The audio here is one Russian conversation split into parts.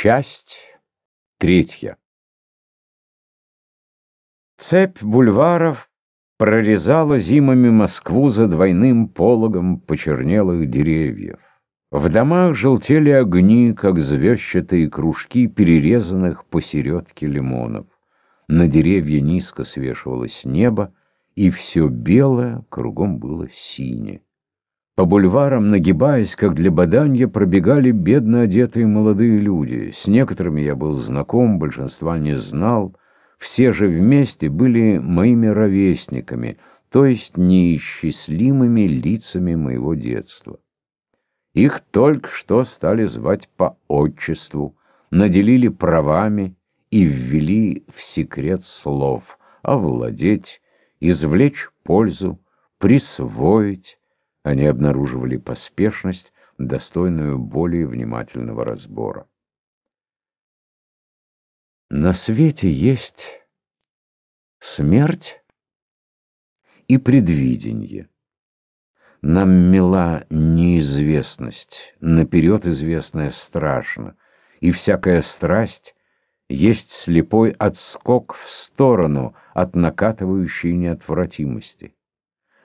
Часть третья. Цепь бульваров прорезала зимами Москву за двойным пологом почернелых деревьев. В домах желтели огни, как звездчатые кружки перерезанных посередке лимонов. На деревья низко свешивалось небо, и все белое кругом было синее. По бульварам, нагибаясь, как для баданья, пробегали бедно одетые молодые люди. С некоторыми я был знаком, большинства не знал. Все же вместе были моими ровесниками, то есть неисчислимыми лицами моего детства. Их только что стали звать по отчеству, наделили правами и ввели в секрет слов овладеть, извлечь пользу, присвоить, они обнаруживали поспешность, достойную более внимательного разбора. На свете есть смерть и предвидение. Нам мила неизвестность, наперед известная страшно, и всякая страсть есть слепой отскок в сторону от накатывающей неотвратимости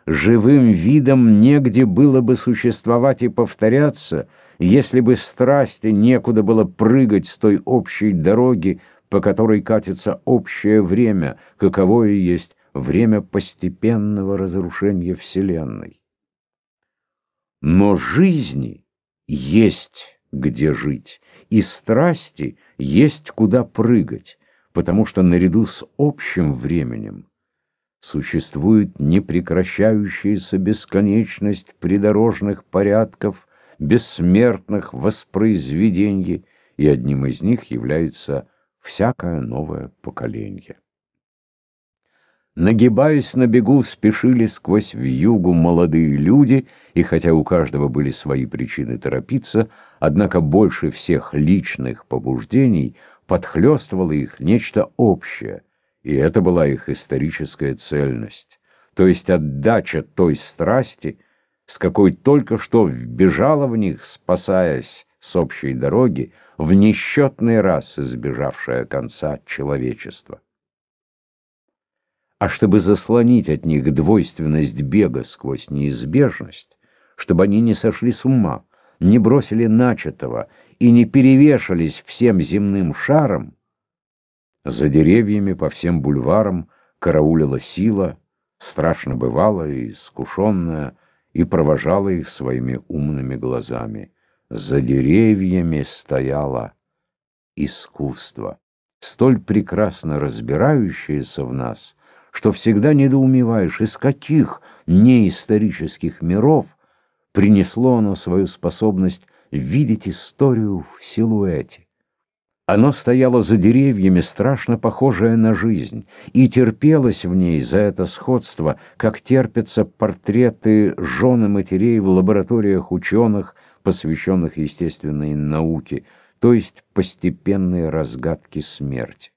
живым видом негде было бы существовать и повторяться, если бы страсти некуда было прыгать с той общей дороги, по которой катится общее время, каковое есть время постепенного разрушения Вселенной. Но жизни есть где жить, и страсти есть куда прыгать, потому что наряду с общим временем Существует непрекращающаяся бесконечность придорожных порядков, бессмертных воспроизведений, и одним из них является всякое новое поколение. Нагибаясь на бегу, спешили сквозь вьюгу молодые люди, и хотя у каждого были свои причины торопиться, однако больше всех личных побуждений подхлестывало их нечто общее — и это была их историческая цельность, то есть отдача той страсти, с какой только что вбежала в них, спасаясь с общей дороги, в несчетный раз избежавшая конца человечества. А чтобы заслонить от них двойственность бега сквозь неизбежность, чтобы они не сошли с ума, не бросили начатого и не перевешались всем земным шаром, за деревьями по всем бульварам караулила сила, страшно бывала и искушенная, и провожала их своими умными глазами. За деревьями стояло искусство, столь прекрасно разбирающееся в нас, что всегда недоумеваешь, из каких неисторических миров принесло оно свою способность видеть историю в силуэте. Оно стояло за деревьями, страшно похожее на жизнь, и терпелось в ней за это сходство, как терпятся портреты жен и матерей в лабораториях ученых, посвященных естественной науке, то есть постепенной разгадке смерти.